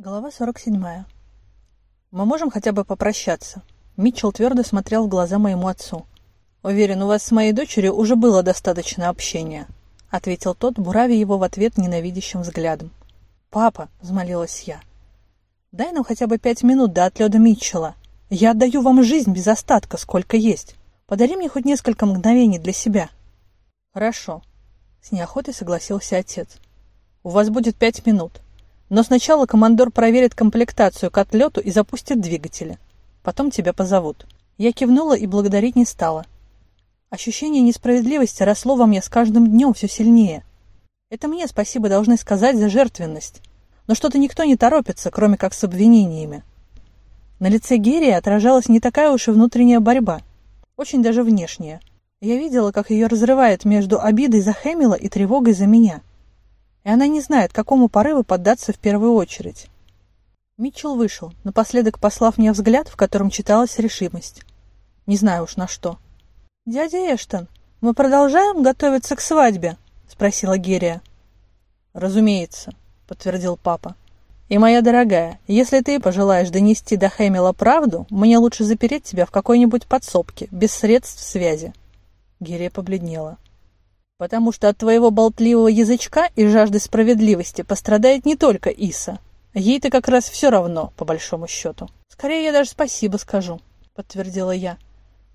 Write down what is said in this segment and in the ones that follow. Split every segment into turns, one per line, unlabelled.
Глава 47. «Мы можем хотя бы попрощаться?» Митчелл твердо смотрел в глаза моему отцу. «Уверен, у вас с моей дочерью уже было достаточно общения», — ответил тот, буравя его в ответ ненавидящим взглядом. «Папа», — взмолилась я, — «дай нам хотя бы пять минут до отлета Митчелла. Я отдаю вам жизнь без остатка, сколько есть. Подари мне хоть несколько мгновений для себя». «Хорошо», — с неохотой согласился отец. «У вас будет пять минут». Но сначала командор проверит комплектацию к отлету и запустит двигатели. Потом тебя позовут. Я кивнула и благодарить не стала. Ощущение несправедливости росло во мне с каждым днем все сильнее. Это мне спасибо должны сказать за жертвенность. Но что-то никто не торопится, кроме как с обвинениями. На лице Герии отражалась не такая уж и внутренняя борьба. Очень даже внешняя. Я видела, как ее разрывает между обидой за Хэмилла и тревогой за меня и она не знает, какому порыву поддаться в первую очередь. Митчелл вышел, напоследок послав мне взгляд, в котором читалась решимость. Не знаю уж на что. «Дядя Эштон, мы продолжаем готовиться к свадьбе?» — спросила Герия. «Разумеется», — подтвердил папа. «И, моя дорогая, если ты пожелаешь донести до Хэмилла правду, мне лучше запереть тебя в какой-нибудь подсобке, без средств связи». Герия побледнела потому что от твоего болтливого язычка и жажды справедливости пострадает не только Иса. Ей-то как раз все равно, по большому счету. Скорее, я даже спасибо скажу, подтвердила я.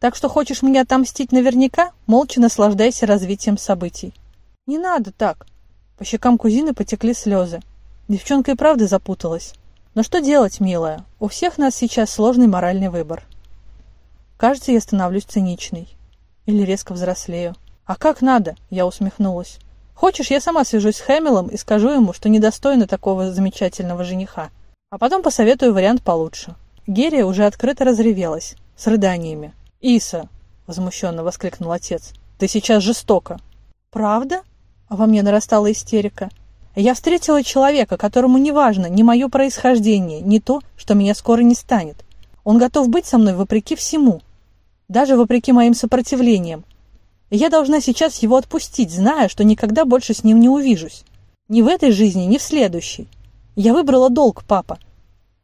Так что хочешь меня отомстить наверняка, молча наслаждайся развитием событий. Не надо так. По щекам кузины потекли слезы. Девчонка и правда запуталась. Но что делать, милая? У всех нас сейчас сложный моральный выбор. Кажется, я становлюсь циничной. Или резко взрослею. «А как надо?» – я усмехнулась. «Хочешь, я сама свяжусь с Хэмиллом и скажу ему, что недостойна такого замечательного жениха. А потом посоветую вариант получше». Герия уже открыто разревелась, с рыданиями. «Иса!» – возмущенно воскликнул отец. «Ты сейчас жестоко!» «Правда?» – во мне нарастала истерика. «Я встретила человека, которому не важно ни мое происхождение, ни то, что меня скоро не станет. Он готов быть со мной вопреки всему, даже вопреки моим сопротивлениям, я должна сейчас его отпустить, зная, что никогда больше с ним не увижусь. Ни в этой жизни, ни в следующей. Я выбрала долг, папа.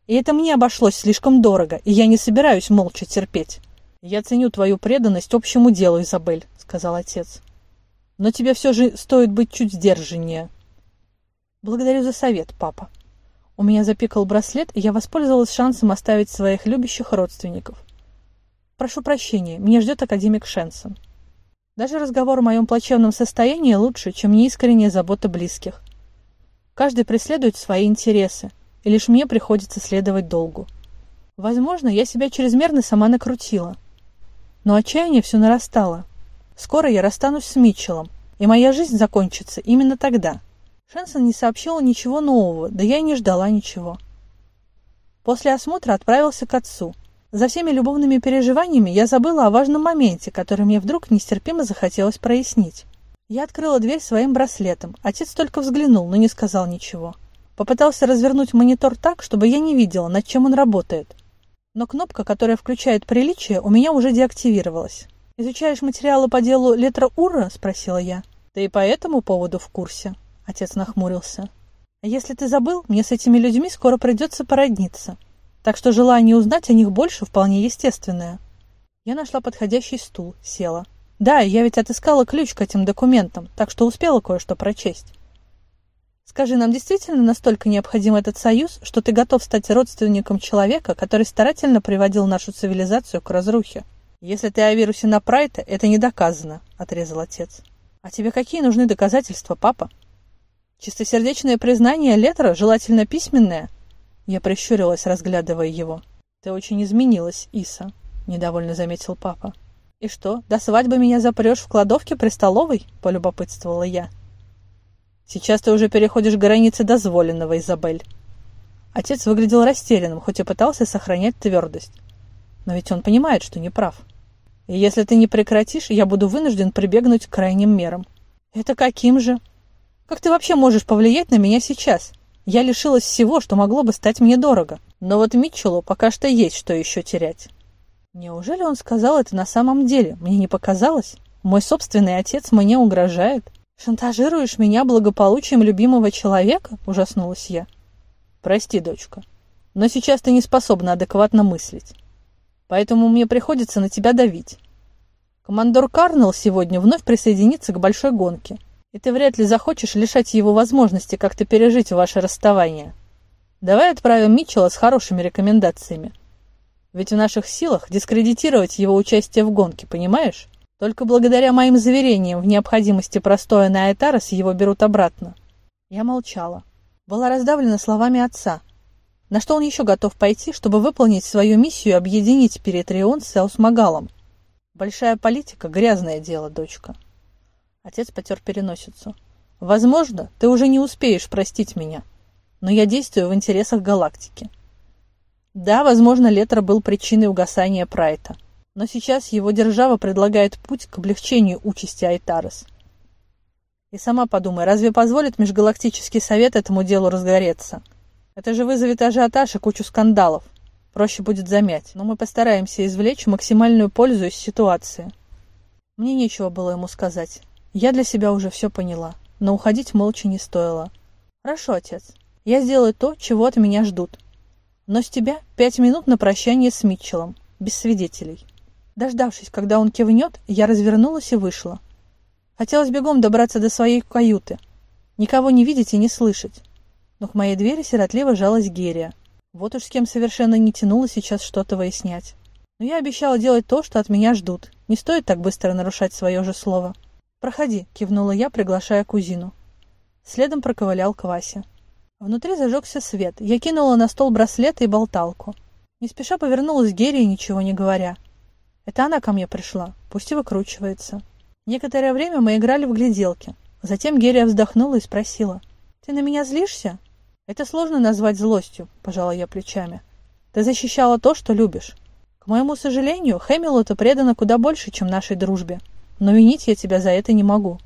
И это мне обошлось слишком дорого, и я не собираюсь молча терпеть. «Я ценю твою преданность общему делу, Изабель», — сказал отец. «Но тебе все же стоит быть чуть сдержаннее». «Благодарю за совет, папа». У меня запикал браслет, и я воспользовалась шансом оставить своих любящих родственников. «Прошу прощения, меня ждет академик Шенсон». Даже разговор о моем плачевном состоянии лучше, чем неискренняя забота близких. Каждый преследует свои интересы, и лишь мне приходится следовать долгу. Возможно, я себя чрезмерно сама накрутила. Но отчаяние все нарастало. Скоро я расстанусь с Митчеллом, и моя жизнь закончится именно тогда. Шенсон не сообщил ничего нового, да я и не ждала ничего. После осмотра отправился к отцу – за всеми любовными переживаниями я забыла о важном моменте, который мне вдруг нестерпимо захотелось прояснить. Я открыла дверь своим браслетом. Отец только взглянул, но не сказал ничего. Попытался развернуть монитор так, чтобы я не видела, над чем он работает. Но кнопка, которая включает приличие, у меня уже деактивировалась. «Изучаешь материалы по делу Летра Ура?» – спросила я. «Ты и по этому поводу в курсе?» – отец нахмурился. «А если ты забыл, мне с этими людьми скоро придется породниться. Так что желание узнать о них больше вполне естественное. Я нашла подходящий стул, села. Да, я ведь отыскала ключ к этим документам, так что успела кое-что прочесть. Скажи, нам действительно настолько необходим этот союз, что ты готов стать родственником человека, который старательно приводил нашу цивилизацию к разрухе? Если ты о вирусе на Прайта, это не доказано, отрезал отец. А тебе какие нужны доказательства, папа? Чистосердечное признание Летера, желательно письменное – я прищурилась, разглядывая его. «Ты очень изменилась, Иса», — недовольно заметил папа. «И что, до свадьбы меня запрешь в кладовке при столовой?» — полюбопытствовала я. «Сейчас ты уже переходишь границы дозволенного, Изабель». Отец выглядел растерянным, хоть и пытался сохранять твердость. Но ведь он понимает, что не прав. И если ты не прекратишь, я буду вынужден прибегнуть к крайним мерам. Это каким же? Как ты вообще можешь повлиять на меня сейчас? Я лишилась всего, что могло бы стать мне дорого. Но вот Митчеллу пока что есть что еще терять. Неужели он сказал это на самом деле? Мне не показалось. Мой собственный отец мне угрожает. «Шантажируешь меня благополучием любимого человека?» – ужаснулась я. Прости, дочка, но сейчас ты не способна адекватно мыслить. Поэтому мне приходится на тебя давить. Командор Карнелл сегодня вновь присоединится к большой гонке, и ты вряд ли захочешь лишать его возможности как-то пережить ваше расставание. Давай отправим Митчелла с хорошими рекомендациями. Ведь в наших силах дискредитировать его участие в гонке, понимаешь? Только благодаря моим заверениям в необходимости простоя на Айтарес его берут обратно. Я молчала. Была раздавлена словами отца. На что он еще готов пойти, чтобы выполнить свою миссию и объединить Перетрион с Эусмагалом? Большая политика – грязное дело, дочка. Отец потер переносицу. Возможно, ты уже не успеешь простить меня, но я действую в интересах галактики. Да, возможно, Летра был причиной угасания Прайта, но сейчас его держава предлагает путь к облегчению участи Айтарес. И сама подумай, разве позволит Межгалактический совет этому делу разгореться? Это же вызовет ажиотаж и кучу скандалов. Проще будет замять, но мы постараемся извлечь максимальную пользу из ситуации. Мне нечего было ему сказать. Я для себя уже все поняла, но уходить молча не стоило. Хорошо, отец. Я сделаю то, чего от меня ждут. Но с тебя пять минут на прощание с Митчеллом, без свидетелей. Дождавшись, когда он кивнет, я развернулась и вышла. Хотелось бегом добраться до своей каюты. Никого не видеть и не слышать. Но к моей двери сиротливо жалась Герия. Вот уж с кем совершенно не тянуло сейчас что-то выяснять. Но я обещала делать то, что от меня ждут. Не стоит так быстро нарушать свое же слово. «Проходи», — кивнула я, приглашая кузину. Следом проковылял к Васе. Внутри зажегся свет. Я кинула на стол браслет и болталку. Не спеша повернулась к ничего не говоря. Это она ко мне пришла, пусть и выкручивается. Некоторое время мы играли в гляделки. Затем Герия вздохнула и спросила. «Ты на меня злишься?» «Это сложно назвать злостью», – пожала я плечами. «Ты защищала то, что любишь. К моему сожалению, Хэмилу-то предано куда больше, чем нашей дружбе. Но винить я тебя за это не могу».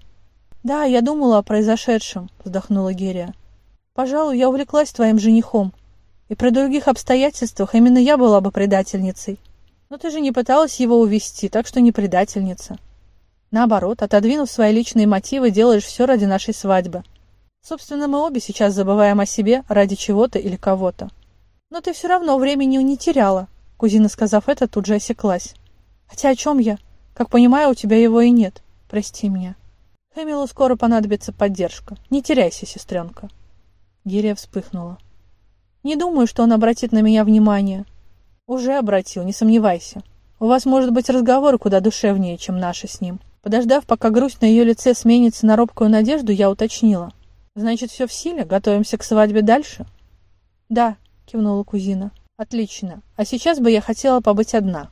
«Да, я думала о произошедшем», – вздохнула Герия. Пожалуй, я увлеклась твоим женихом. И при других обстоятельствах именно я была бы предательницей. Но ты же не пыталась его увести, так что не предательница. Наоборот, отодвинув свои личные мотивы, делаешь все ради нашей свадьбы. Собственно, мы обе сейчас забываем о себе ради чего-то или кого-то. Но ты все равно времени не теряла. Кузина, сказав это, тут же осеклась. Хотя о чем я? Как понимаю, у тебя его и нет. Прости меня. Хэмилу скоро понадобится поддержка. Не теряйся, сестренка. Гирия вспыхнула. «Не думаю, что он обратит на меня внимание». «Уже обратил, не сомневайся. У вас может быть разговор куда душевнее, чем наши с ним». Подождав, пока грусть на ее лице сменится на робкую надежду, я уточнила. «Значит, все в силе? Готовимся к свадьбе дальше?» «Да», — кивнула кузина. «Отлично. А сейчас бы я хотела побыть одна».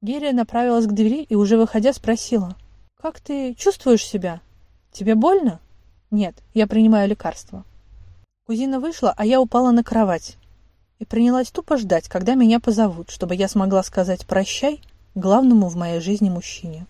Герия направилась к двери и, уже выходя, спросила. «Как ты чувствуешь себя? Тебе больно?» «Нет, я принимаю лекарства». Кузина вышла, а я упала на кровать и принялась тупо ждать, когда меня позовут, чтобы я смогла сказать «прощай» главному в моей жизни мужчине.